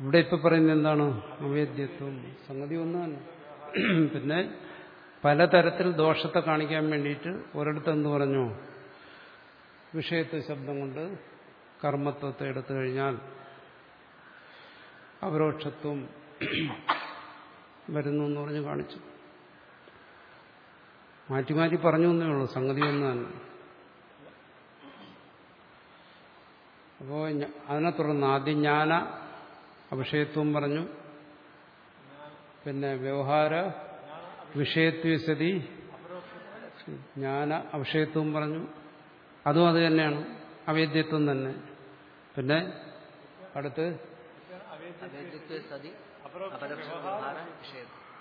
ഇവിടെ ഇപ്പൊ പറയുന്നത് എന്താണ്? അവേദ്യത്വം. സംഗതി ഒന്നാണ്. പിന്നെ പലതരത്തിൽ ദോഷത്തെ കാണിക്കാൻ വേണ്ടിയിട്ട് ഒരിടത്ത് എന്ന് പറഞ്ഞു? വിഷയത്തെ ശബ്ദം കൊണ്ട് കർമ്മത്വത്തെ എടുത്തു കഴിഞ്ഞാൽ അപരോക്ഷത്വം വരുന്നു എന്ന് പറഞ്ഞ് കാണിച്ചു. മാറ്റി മാറ്റി പറഞ്ഞു എന്നേ ഉള്ളൂ. സംഗതി ഒന്ന് തന്നെ അപ്പോൾ അതിനെ തുടർന്ന് ആദ്യം ജ്ഞാന അഭിഷയത്വം പറഞ്ഞു. പിന്നെ വ്യവഹാര വിഷയത്വസതി. ജ്ഞാന അവിഷയത്വം പറഞ്ഞു. അതും അത് തന്നെയാണ്. അവേദ്യത്വം തന്നെ. പിന്നെ അടുത്ത്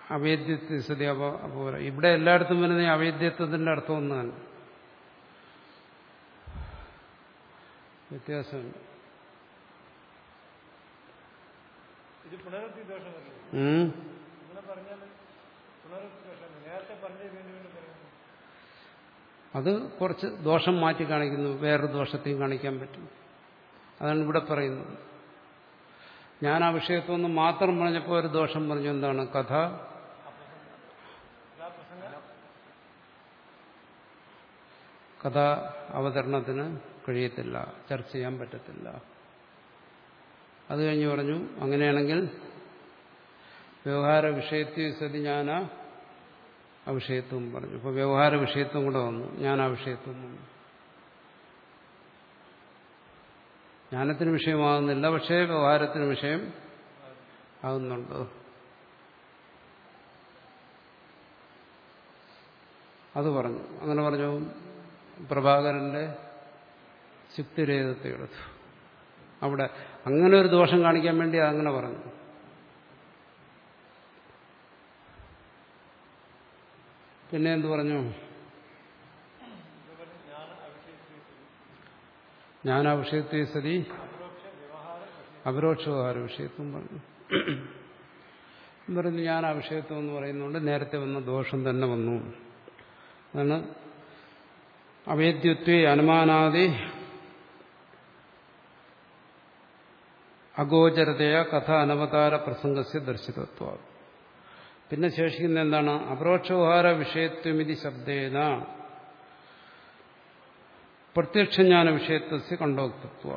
അവേദ്യത്വ അപോര ഇവിടെ എല്ലായിടത്തും വരുന്ന അവേദ്യത്വത്തിന്റെ അർത്ഥം ഒന്ന് തന്നെ. വ്യത്യാസമുണ്ട് ഇത് പുനരുക്തി ദോഷമല്ലേ ഉം. ഇങ്ങനെ പറഞ്ഞാൽ പുനരുക്തി ദോഷമല്ലേ നേരത്തെ പറഞ്ഞത് വീണ്ടും വീണ്ടും പറയുന്നു അത് കുറച്ച് ദോഷം മാറ്റി കാണിക്കുന്നു വേറൊരു ദോഷത്തെയും കാണിക്കാൻ പറ്റും. അതാണ് ഇവിടെ പറയുന്നത്. ഞാൻ ആ വിഷയത്തൊന്ന് മാത്രം പറഞ്ഞപ്പോൾ ഒരു ദോഷം പറഞ്ഞു എന്താണ്? കഥ. കഥ അവതരണത്തിന് കഴിയത്തില്ല ചർച്ച ചെയ്യാൻ പറ്റത്തില്ല. അത് കഴിഞ്ഞ് പറഞ്ഞു അങ്ങനെയാണെങ്കിൽ വ്യവഹാര വിഷയത്തിൽ സതി ഞാന അവിഷയത്വം പറഞ്ഞു. അപ്പോൾ വ്യവഹാര വിഷയത്വം കൂടെ വന്നു. ഞാൻ ആ വിഷയത്വം വന്നു. ജ്ഞാനത്തിന് വിഷയമാകുന്നില്ല പക്ഷേ വ്യവഹാരത്തിന് വിഷയം ആകുന്നുണ്ട്. അത് പറഞ്ഞു. അങ്ങനെ പറഞ്ഞു പ്രഭാകരന്റെ ശുക്തിരേതത്തെ എടുത്തു. അവിടെ അങ്ങനെ ഒരു ദോഷം കാണിക്കാൻ വേണ്ടി അങ്ങനെ പറഞ്ഞു. പിന്നെ എന്തു പറഞ്ഞു? ഞാൻ ആ വിഷയത്തെ സതി അപരോക്ഷ വ്യവഹാര വിഷയത്വം പറഞ്ഞു. പറഞ്ഞു ഞാൻ ആ വിഷയത്വം എന്ന് പറയുന്നുണ്ട് നേരത്തെ വന്ന ദോഷം തന്നെ വന്നു. അതാണ് അവേദ്യത്വേ അനുമാനാദി അഗോചരതയ കഥ അനവതാര പ്രസംഗസ്യ ദർശിതത്വ. പിന്നെ ശേഷിക്കുന്ന എന്താണ്? അപരോക്ഷോഹാര വിഷയത്വമിതി ശബ്ദേന. പ്രത്യക്ഷജ്ഞാന വിഷയത്വസ്യ കണ്ടോക്തത്വ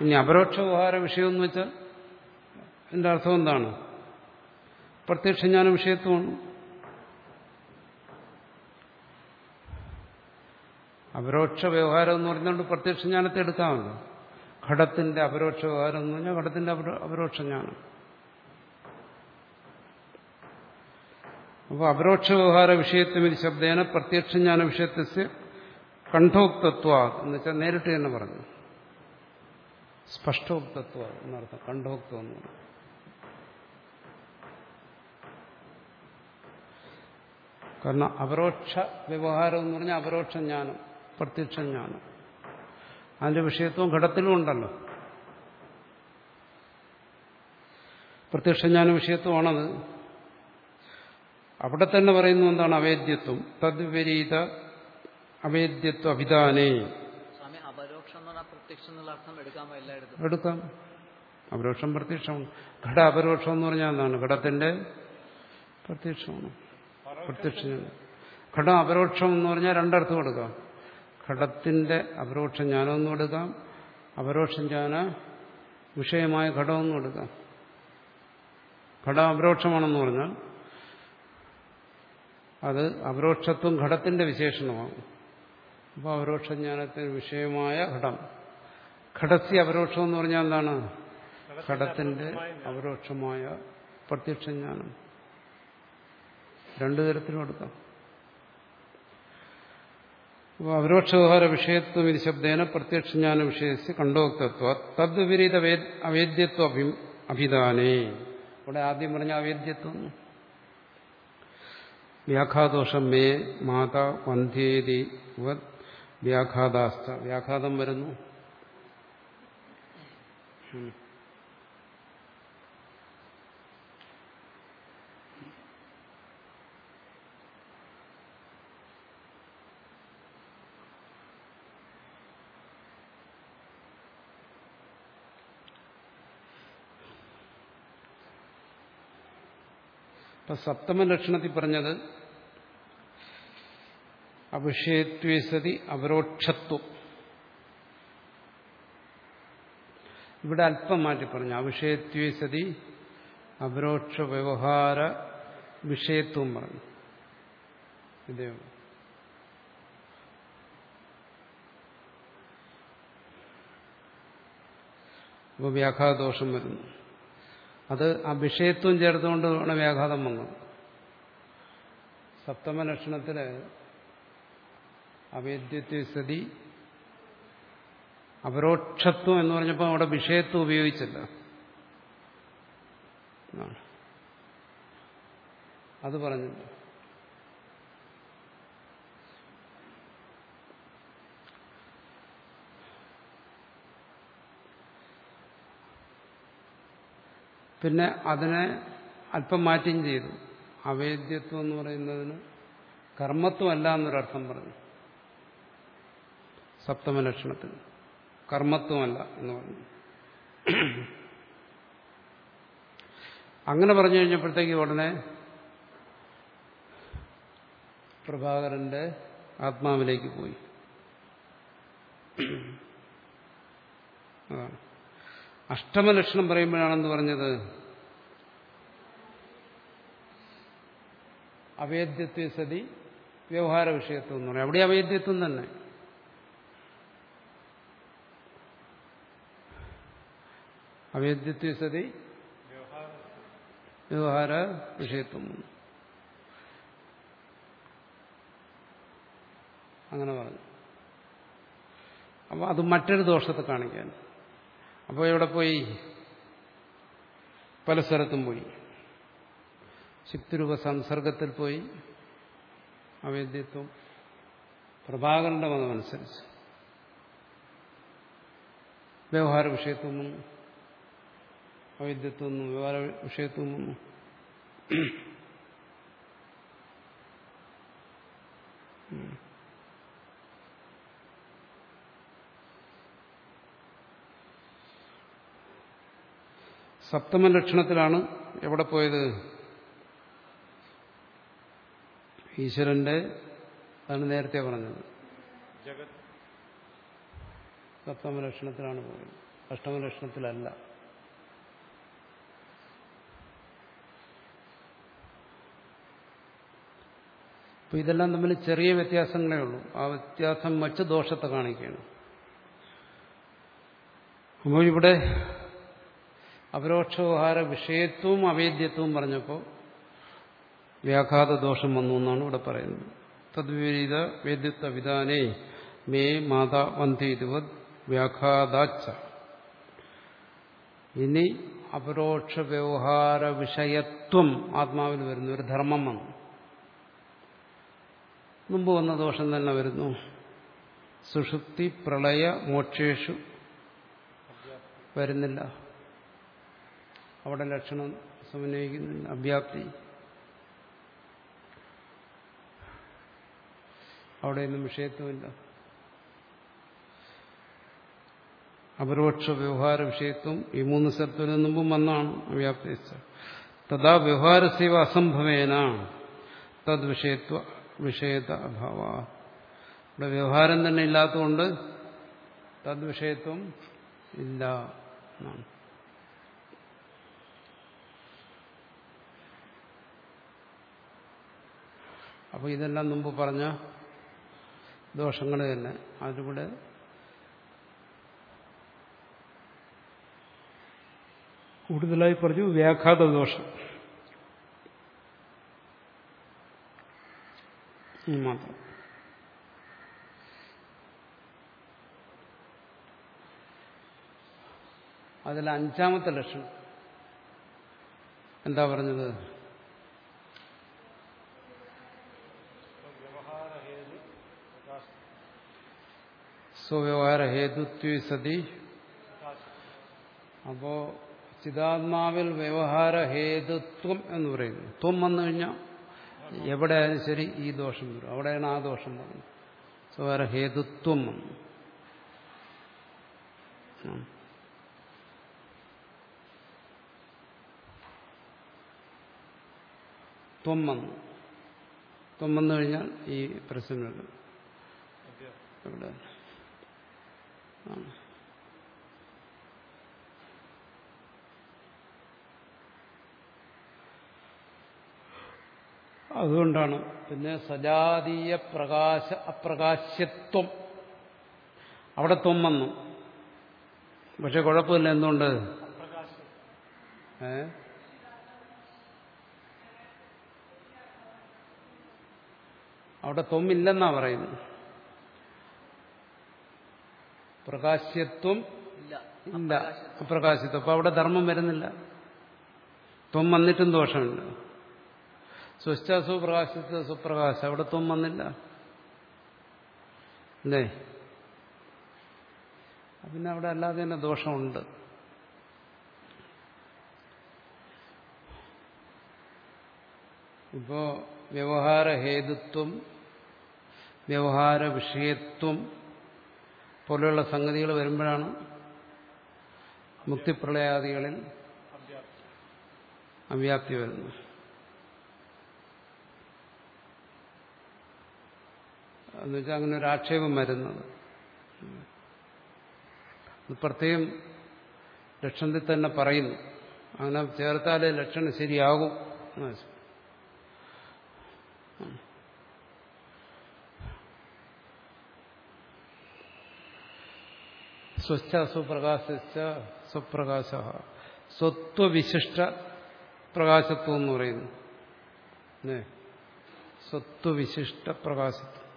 ഇനി അപരോക്ഷോഹാര വിഷയം എന്ന് വെച്ചാൽ എന്റെ അർത്ഥം എന്താണ്? പ്രത്യക്ഷജ്ഞാന വിഷയത്വമാണ്. അപരോക്ഷ വ്യവഹാരം എന്ന് പറഞ്ഞുകൊണ്ട് പ്രത്യക്ഷ ജ്ഞാനത്തെ എടുക്കാമല്ലോ ഘടത്തിന്റെ അപരോക്ഷ വ്യവഹാരം എന്ന് പറഞ്ഞാൽ ഘടത്തിന്റെ അപരോക്ഷ ജ്ഞാനം അപ്പോൾ അപരോക്ഷ വ്യവഹാര വിഷയത്വം ശബ്ദേന പ്രത്യക്ഷ ജ്ഞാന വിഷയത്തെ കണ്ഠോക്തത്വ എന്ന് വെച്ചാൽ നേരിട്ട് തന്നെ പറഞ്ഞു. സ്പഷ്ടോക്തത്വ എന്നർത്ഥം കണ്ഠോക്തം എന്ന് പറഞ്ഞു. കാരണം അപരോക്ഷ വ്യവഹാരം എന്ന് പറഞ്ഞാൽ അപരോക്ഷ ജ്ഞാനം പ്രത്യക്ഷ ജ്ഞാനം അതിന്റെ വിഷയത്വം ഘടത്തിലും ഉണ്ടല്ലോ. പ്രത്യക്ഷജ്ഞാന വിഷയത്വമാണത്. അവിടെ തന്നെ പറയുന്നു എന്താണ്? അവേദ്യത്വം. തദ്വിപരീത അവേദ്യത്വ അഭിധാനേ എടുക്കാം. അപരോക്ഷം പ്രത്യക്ഷമാണ്. ഘട അപരോക്ഷം എന്ന് പറഞ്ഞാൽ എന്താണ്? ഘടത്തിന്റെ പ്രത്യക്ഷമാണ്. പ്രത്യക്ഷ ഘടം അപരോക്ഷം എന്ന് പറഞ്ഞാൽ രണ്ടർത്ഥം കൊടുക്കാം ഘടത്തിന്റെ അപരോക്ഷ ജ്ഞാനമെന്നും എടുക്കാം. അപരോക്ഷ ജ്ഞാന വിഷയമായ ഘടമെന്നും എടുക്കാം. ഘടം അപരോക്ഷമാണെന്ന് പറഞ്ഞാൽ അത് അപരോക്ഷത്വം ഘടത്തിന്റെ വിശേഷണമാകും അപ്പോൾ അപരോക്ഷജ്ഞാനത്തിന് വിഷയമായ ഘടം. ഘടസി അപരോക്ഷം എന്ന് പറഞ്ഞാൽ എന്താണ്? ഘടത്തിന്റെ അപരോക്ഷമായ പ്രത്യക്ഷജ്ഞാനം രണ്ടു തരത്തിലും എടുക്കാം. അപ്പോൾ അപരോക്ഷോഹാര വിഷയത്വം ഇത് ശബ്ദേന പ്രത്യക്ഷജ്ഞാന വിഷയസ് കണ്ടോക്തത്വ തദ്വിപരീത അവേദ്യത്വ അഭിധാനേ ഇവിടെ ആദ്യം പറഞ്ഞ അവേദ്യത്വം. വ്യാഘാദോഷം മേ മാത വന്ധ്യേതി വ്യാഘാതാസ്ഥ വ്യാഘാതം വരുന്നു. ഇപ്പൊ സപ്തമ ലക്ഷണത്തിൽ പറഞ്ഞത് അഭിഷേത്വേസതി അപരോക്ഷത്വം ഇവിടെ അല്പം മാറ്റി പറഞ്ഞു അഭിഷേത്വേസതി അപരോക്ഷ വ്യവഹാര വിഷയത്വം പറഞ്ഞു. ഇതേ. അപ്പോൾ വ്യാഘാതദോഷം വരുന്നു. അത് ആ വിഷയത്വം ചേർത്തുകൊണ്ടാണ് വ്യാഘാതം വന്നത് സപ്തമ ലക്ഷണത്തിൽ അവേദ്യത്വസതി അപരോക്ഷത്വം എന്ന് പറഞ്ഞപ്പോൾ അവിടെ വിഷയത്വം ഉപയോഗിച്ചില്ല. അത് പറഞ്ഞില്ല പിന്നെ അതിനെ അല്പം മാറ്റം ചെയ്തു. അവേദ്യത്വം എന്ന് പറയുന്നതിന് കർമ്മത്വമല്ല എന്നൊരർത്ഥം പറഞ്ഞു. സപ്തമ ലക്ഷണത്തിൽ കർമ്മത്വമല്ല എന്ന് പറഞ്ഞു. അങ്ങനെ പറഞ്ഞു കഴിഞ്ഞപ്പോഴത്തേക്ക് ഉടനെ പ്രഭാകരന്റെ ആത്മാവിലേക്ക് പോയി. അതാണ്. അഷ്ടമലക്ഷണം പറയുമ്പോഴാണെന്ന് പറഞ്ഞത്. അവേദ്യത്വ സതി വ്യവഹാര വിഷയത്വം എന്ന് പറയും. അവിടെ അവേദ്യത്വം തന്നെ. അവേദ്യത്വ സതി വ്യവഹാര വിഷയത്വം അങ്ങനെ പറഞ്ഞു. അപ്പോൾ അത് മറ്റൊരു ദോഷത്തെ കാണിക്കാൻ. അപ്പോൾ എവിടെ പോയി? പല സ്ഥലത്തും പോയി. ശക്തിരൂപ സംസർഗത്തിൽ പോയി. അവേദ്യത്വം പ്രഭാകരന്റെ മതമനുസരിച്ച്. വ്യവഹാര വിഷയത്തൊന്നും വന്നു അവിദ്യത്വം വന്നു വ്യവഹാര വിഷയത്വം സപ്തമ ലക്ഷണത്തിലാണ് എവിടെ പോയത്? ഈശ്വരന്റെ അതാണ് നേരത്തെ പറഞ്ഞത്. സപ്തമ ലക്ഷണത്തിലാണ് പോയത്. അഷ്ടമ ലക്ഷണത്തിലല്ല. അപ്പൊ ഇതെല്ലാം തമ്മിൽ ചെറിയ വ്യത്യാസങ്ങളേ ഉള്ളൂ. ആ വ്യത്യാസം വച്ച് ദോഷത്തെ കാണിക്കുകയാണ്. അപ്പോൾ ഇവിടെ അപരോക്ഷോഹാര വിഷയത്വവും അവേദ്യത്വവും പറഞ്ഞപ്പോൾ വ്യാഘാത ദോഷം വന്നു എന്നാണ് ഇവിടെ പറയുന്നത്. തദ്വിപരീത വേദ്യത്വ വിധാനേ മേ മാതാ വന്ധിതുവത് വ്യാഘാതാച്ച. ഇനി അപരോക്ഷ വ്യവഹാര വിഷയത്വം ആത്മാവിൽ വരുന്നു ഒരു ധർമ്മം വന്നു. മുമ്പ് വന്ന ദോഷം തന്നെ വരുന്നു. സുഷുപ്തി പ്രളയ മോക്ഷേഷു വരുന്നില്ല. അവിടെ ലക്ഷണം സമന്വയിക്കുന്നില്ല അഭ്യാപ്തി. അവിടെയൊന്നും വിഷയത്വമില്ല. അപരോക്ഷ വ്യവഹാര വിഷയത്വം ഈ മൂന്ന് സ്ഥലത്തിന് മുമ്പും വന്നാണ് വ്യാപ്തി തഥാ വ്യവഹാരസേവ അസംഭവേന തദ് വിഷയത്വ വിഷയത അഭാവ. ഇവിടെ വ്യവഹാരം തന്നെ ഇല്ലാത്തതുകൊണ്ട് തദ് വിഷയത്വം ഇല്ല എന്നാണ്. അപ്പോൾ ഇതെല്ലാം മുമ്പ് പറഞ്ഞ ദോഷങ്ങൾ തന്നെ. അതിലൂടെ കൂടുതലായി പറഞ്ഞു വ്യാഘാത ദോഷം. മാത്രം. അതിൽ അഞ്ചാമത്തെ ലക്ഷണം. എന്താ പറഞ്ഞത് വ്യവഹാര ഹേതു പ്രകാശ സ്വവ്യവഹാര ഹേതുത്വ സതി. അപ്പോ ചിതാത്മാവിൽ വ്യവഹാര ഹേതുത്വം എന്ന് പറയുന്നു. ത്വം വന്നു കഴിഞ്ഞാൽ എവിടെ ആയാലും ശരി ഈ ദോഷം വരും. അവിടെയാണ് ആ ദോഷം വന്നത്. സ്വകാര ഹേതുത്വം വന്നു. ത്വം വന്നു. ത്വം വന്നു കഴിഞ്ഞാൽ ഈ പ്രശ്നങ്ങൾ അതുകൊണ്ടാണ് പിന്നെ സജാതീയ പ്രകാശ അപ്രകാശ്യത്വം. അവിടെ ത്വം പക്ഷെ കുഴപ്പമില്ല എന്തുകൊണ്ട്? ഏ? അവിടെ തൊമ്മില്ലെന്നാ പറയുന്നത്. പ്രകാശ്യത്വം ഇല്ല. അപ്രകാശിത്വം അപ്പൊ അവിടെ ധർമ്മം വരുന്നില്ല. ത്വം വന്നിട്ടും ദോഷമുണ്ട് സ്വച്ഛ സുപ്രകാശിത്വ സുപ്രകാശം. അവിടെ ത്വം വന്നില്ല. അല്ലേ? പിന്നെ അവിടെ അല്ലാതെ തന്നെ ദോഷമുണ്ട്. ഇപ്പോ വ്യവഹാരഹേതുത്വം വ്യവഹാര വിഷയത്വം പോലെയുള്ള സംഗതികൾ വരുമ്പോഴാണ് മുക്തിപ്രളയാദികളിൽ അവ്യാപ്തി വരുന്നു എന്നുവെച്ചാൽ അങ്ങനെ ഒരു ആക്ഷേപം വരുന്നത്. പ്രത്യേകം ലക്ഷണത്തിൽ തന്നെ പറയുന്നു. അങ്ങനെ ചേർത്താലേ ലക്ഷണം ശരിയാകും സ്വച്ഛ സുപ്രകാശിച്ച സ്വപ്രകാശ. സ്വത്വവിശിഷ്ട പ്രകാശത്വം എന്ന് പറയുന്നു. സ്വത്വവിശിഷ്ട പ്രകാശത്വം.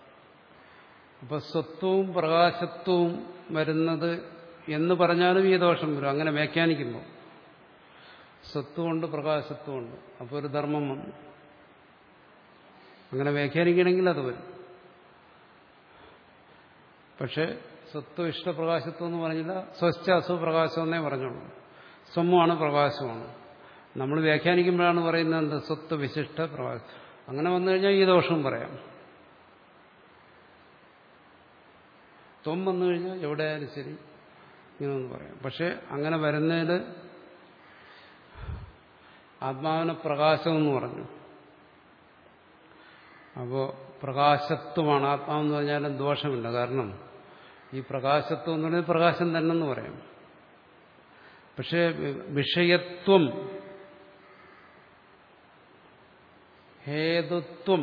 അപ്പൊ സ്വത്വവും പ്രകാശത്വവും വരുന്നത് എന്ന് പറഞ്ഞാലും ഈ ദോഷം വരും. അങ്ങനെ വ്യാഖ്യാനിക്കുമ്പോൾ സ്വത്വമുണ്ട് പ്രകാശത്വമുണ്ട് അപ്പോൾ ഒരു ധർമ്മം വന്നു. അങ്ങനെ വ്യാഖ്യാനിക്കണമെങ്കിൽ അത് വരും. പക്ഷെ സ്വത്വ ഇഷ്ടപ്രകാശത്വം എന്ന് പറഞ്ഞില്ല. സ്വച്ഛ അസുപ്രകാശം എന്നേ പറഞ്ഞോളൂ സ്വമാണ് പ്രകാശമാണ്. നമ്മൾ വ്യാഖ്യാനിക്കുമ്പോഴാണ് പറയുന്നത് എന്ത്? സ്വത്ത് വിശിഷ്ട പ്രകാശം. അങ്ങനെ വന്നു കഴിഞ്ഞാൽ ഈ ദോഷം പറയാം. ത്വം വന്നു കഴിഞ്ഞാൽ എവിടെയായാലും ശരി ഇങ്ങനെയൊന്ന് പറയാം. പക്ഷെ അങ്ങനെ വരുന്നതിൽ ആത്മാവിന് പ്രകാശം എന്ന് പറഞ്ഞു. അപ്പോൾ പ്രകാശത്വമാണ്. ആത്മാവെന്ന് പറഞ്ഞാലും ദോഷമില്ല. കാരണം ഈ പ്രകാശത്വം എന്ന് പറയുന്നത് പ്രകാശം തന്നെ എന്ന് പറയാം. പക്ഷേ വിഷയത്വം ഹേതുത്വം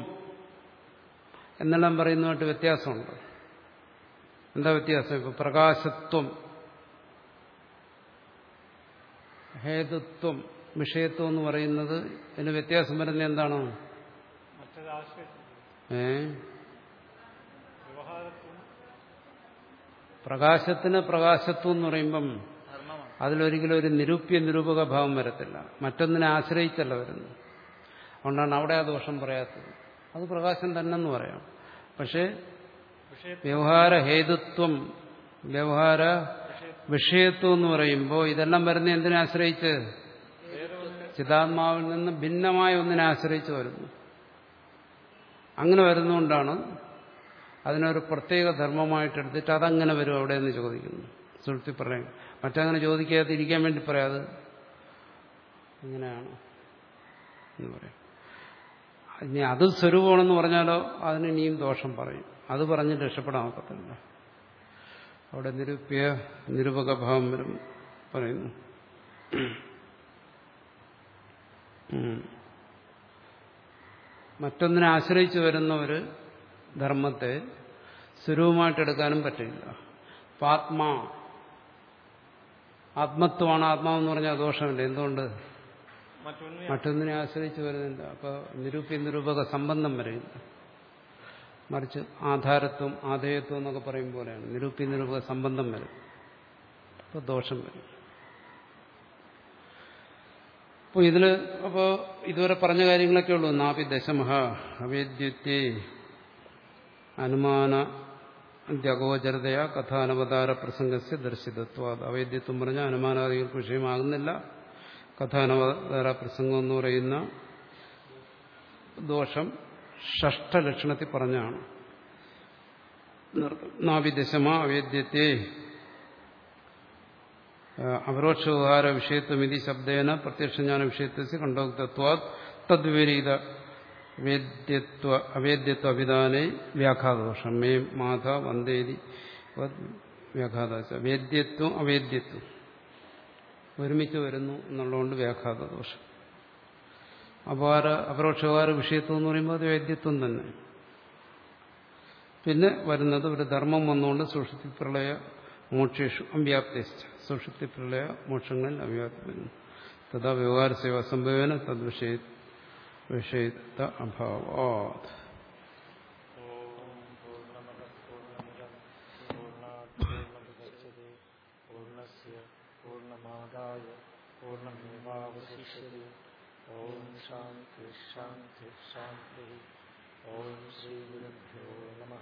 എന്നെല്ലാം പറയുന്നതായിട്ട് വ്യത്യാസമുണ്ട്. എന്താ വ്യത്യാസം? ഇപ്പൊ പ്രകാശത്വം ഹേതുത്വം വിഷയത്വം എന്ന് പറയുന്നത് ഇതിന് വ്യത്യാസം വരുന്നത് എന്താണ്? മറ്റത് ആശ്രയിച്ചു ഏ വ്യവഹാരത്വം പ്രകാശത്തിന് പ്രകാശത്വം എന്ന് പറയുമ്പം അതിലൊരിക്കലും ഒരു നിരൂപ്യ നിരൂപക ഭാവം വരത്തില്ല. മറ്റൊന്നിനെ ആശ്രയിച്ചല്ല വരുന്നത്. അതുകൊണ്ടാണ് അവിടെ ആ ദോഷം പറയാത്തത്. അത് പ്രകാശം തന്നെന്ന് പറയാം. പക്ഷേ വ്യവഹാര ഹേതുത്വം വ്യവഹാര വിഷയത്വം എന്ന് പറയുമ്പോൾ ഇതെല്ലാം വരുന്ന എന്തിനെ ആശ്രയിച്ച്? ചിതാത്മാവിൽ നിന്ന് ഭിന്നമായ ഒന്നിനെ ആശ്രയിച്ച് വരുന്നു. അങ്ങനെ വരുന്നതുകൊണ്ടാണ് അതിനൊരു പ്രത്യേക ധർമ്മമായിട്ട് എടുത്തിട്ട് അതങ്ങനെ വരും അവിടെ എന്ന് ചോദിക്കുന്നു. സുഹൃത്തി പറയും മറ്റങ്ങനെ ചോദിക്കാതെ ഇരിക്കാൻ വേണ്ടി പറയാത് ഇങ്ങനെയാണ് എന്ന് പറയും. ഇനി അത് സ്വരൂപമാണെന്ന് പറഞ്ഞാലോ അതിന് ഇനിയും ദോഷം പറയും. അത് പറഞ്ഞ് രക്ഷപ്പെടാൻ ഒക്കത്തില്ല. അവിടെ നിരൂപ്യ നിരൂപകഭാവം വരും പറയുന്നു. മറ്റൊന്നിനെ ആശ്രയിച്ചു വരുന്നവര് ധർമ്മത്തെ സ്വരൂപമായിട്ട് എടുക്കാനും പറ്റില്ല. ആത്മാ ആത്മത്വമാണ് ആത്മാവെന്ന് പറഞ്ഞാൽ ദോഷമില്ല? എന്തുകൊണ്ട്? മറ്റൊന്നിനെ ആശ്രയിച്ചു വരുന്നില്ല. അപ്പൊ നിരൂപ്യ നിരൂപക സംബന്ധം വരില്ല മറിച്ച് ആധാരത്വം ആധേയത്വം എന്നൊക്കെ പറയും പോലെയാണ്. നിരൂപ്യ നിരൂപക സംബന്ധം വരും. അപ്പോൾ ദോഷം വരും. അപ്പോൾ ഇതിന് അപ്പോൾ ഇതുവരെ പറഞ്ഞ കാര്യങ്ങളൊക്കെ ഉള്ളൂ. നാപി ദശമഹ അവേദ്യത്തെ അനുമാന ജഗോചരതയാ കഥാനവതാര പ്രസംഗസ്യ ദർശിതത്വ അവേദ്യത്വം പറഞ്ഞാൽ അനുമാനാദികൾക്ക് വിഷയമാകുന്നില്ല. കഥാനവതാര പ്രസംഗം എന്ന് പറയുന്ന ദോഷം ഷഷ്ടലക്ഷണത്തിൽ പറഞ്ഞാണ്. നാവിദശമാ അവേദ്യത്തെ അപരോക്ഷോഹാര വിഷയത്വമിതി ശബ്ദേന പ്രത്യക്ഷജ്ഞാന വിഷയത്വസ് കണ്ടോക്തത്വാ തദ്വിപരീത വേദ്യത്വ അവേദ്യത്വ അഭിധാനെ വ്യാഘാതദോഷം. മേ മാധ വന്ദേതി വ്യാഘാത വേദ്യത്വം അവേദ്യത്വം ഒരുമിച്ച് വരുന്നു എന്നുള്ളതുകൊണ്ട് വ്യാഘാതദോഷം. അപാര അപരോക്ഷകാര വിഷയത്വം എന്ന് പറയുമ്പോൾ അത് വേദ്യത്വം തന്നെ. പിന്നെ വരുന്നത് ഒരു ധർമ്മം വന്നുകൊണ്ട് സുഷുതി പ്രളയ മോക്ഷേഷു അവ്യാപ്തിച്ച സുഷുതി പ്രളയ മോക്ഷങ്ങളിൽ അവ്യാപ്തി വരുന്നു തഥാ വ്യവഹാര സേവ സംഭവേന തദ്വിഷയ വിഷയത്ത അഭാവാത് പൂർണ്ണസ്യ പൂർണ്ണമാദായ പൂർണ്ണമേവാവശിഷ്യത്തെ ഓം ശാന്തി ശാന്തി ശാന്തി ഓം ശ്രീ ഗുരുഭ്യോ നമ